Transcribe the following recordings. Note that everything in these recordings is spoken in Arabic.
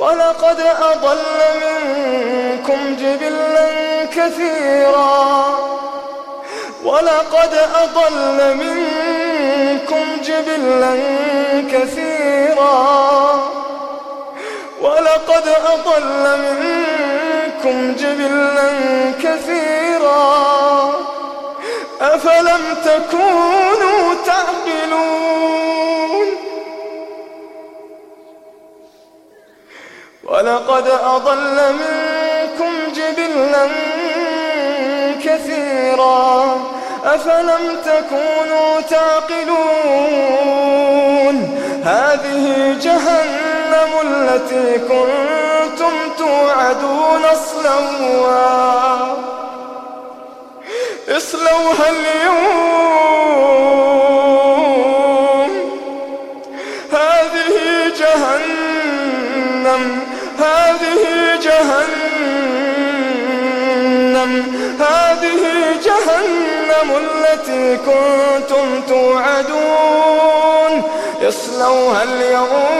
ولقد أضل منكم جبلا كثيرا. ولقد أضل منكم جبلا كثيرا. ولقد أضل منكم جبلا كثيرا. أفلم تكونوا تعقلون؟ ولقد أضل منكم جبلا كثيرا أفلم تكونوا تعقلون هذه جهنم التي كنتم توعدون اصلوها اصلوها اليوم هذه جهنم هذه جهنم هذه جهنم التي كنتم توعدون. يصلوها اليوم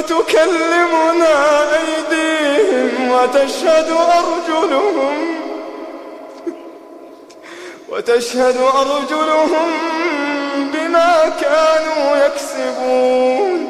وتكلمنا أيديهم وتشهد أرجلهم وتشهد أرجلهم بما كانوا يكسبون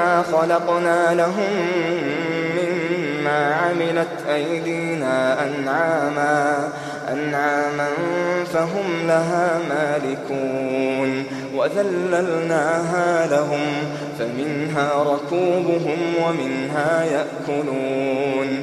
مما خلقنا لهم مما عملت أيدينا أنعاما أنعاما فهم لها مالكون وذللناها لهم فمنها ركوبهم ومنها يأكلون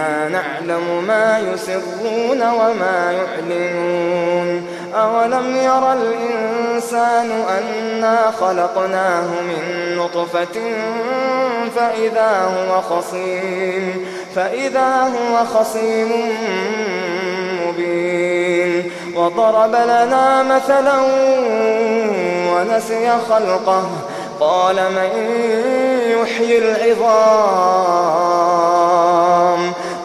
إنا نعلم ما يسرون وما يعلنون أولم يرى الإنسان أنا خلقناه من نطفة فإذا هو خصيم فإذا هو خصيم مبين وضرب لنا مثلا ونسي خلقه قال من يحيي العظام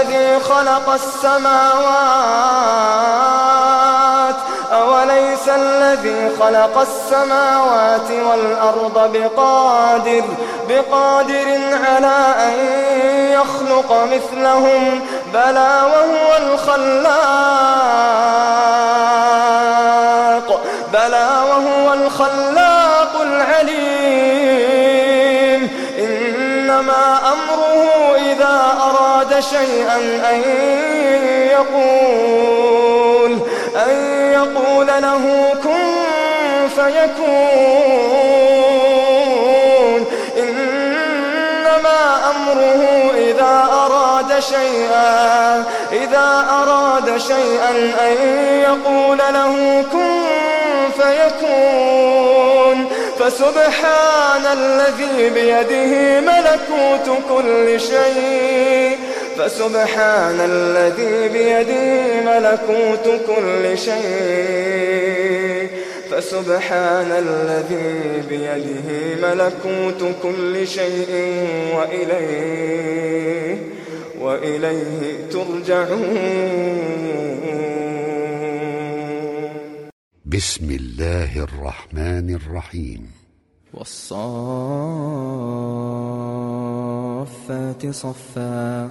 الذي خلق السماوات؟ أوليس الذي خلق السماوات والأرض بقادر بقادر على أن يخلق مثلهم؟ بلى وهو الخلاق بلى وهو الخلاق العليم. إنما أمره شيئا أن يقول أن يقول له كن فيكون. إنما أمره إذا أراد شيئا إذا أراد شيئا أن يقول له كن فيكون. فسبحان الذي بيده ملكوت كل شيء. فسبحان الذي بيده ملكوت كل شيء. فسبحان الذي بيده ملكوت كل شيء وإليه وإليه ترجعون. بسم الله الرحمن الرحيم. والصافات صفا.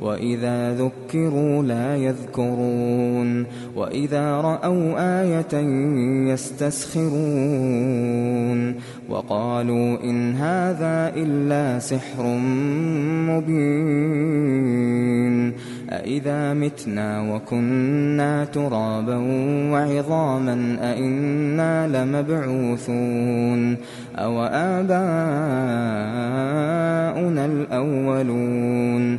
وَإِذَا ذُكِّرُوا لَا يَذْكُرُونَ وَإِذَا رَأَوْا آيَةً يَسْتَسْخِرُونَ وَقَالُوا إِنْ هَذَا إِلَّا سِحْرٌ مُبِينٌ أَإِذَا مِتْنَا وَكُنَّا تُرَابًا وَعِظَامًا أَإِنَّا لَمَبْعُوثُونَ أو آباؤنا الْأَوَّلُونَ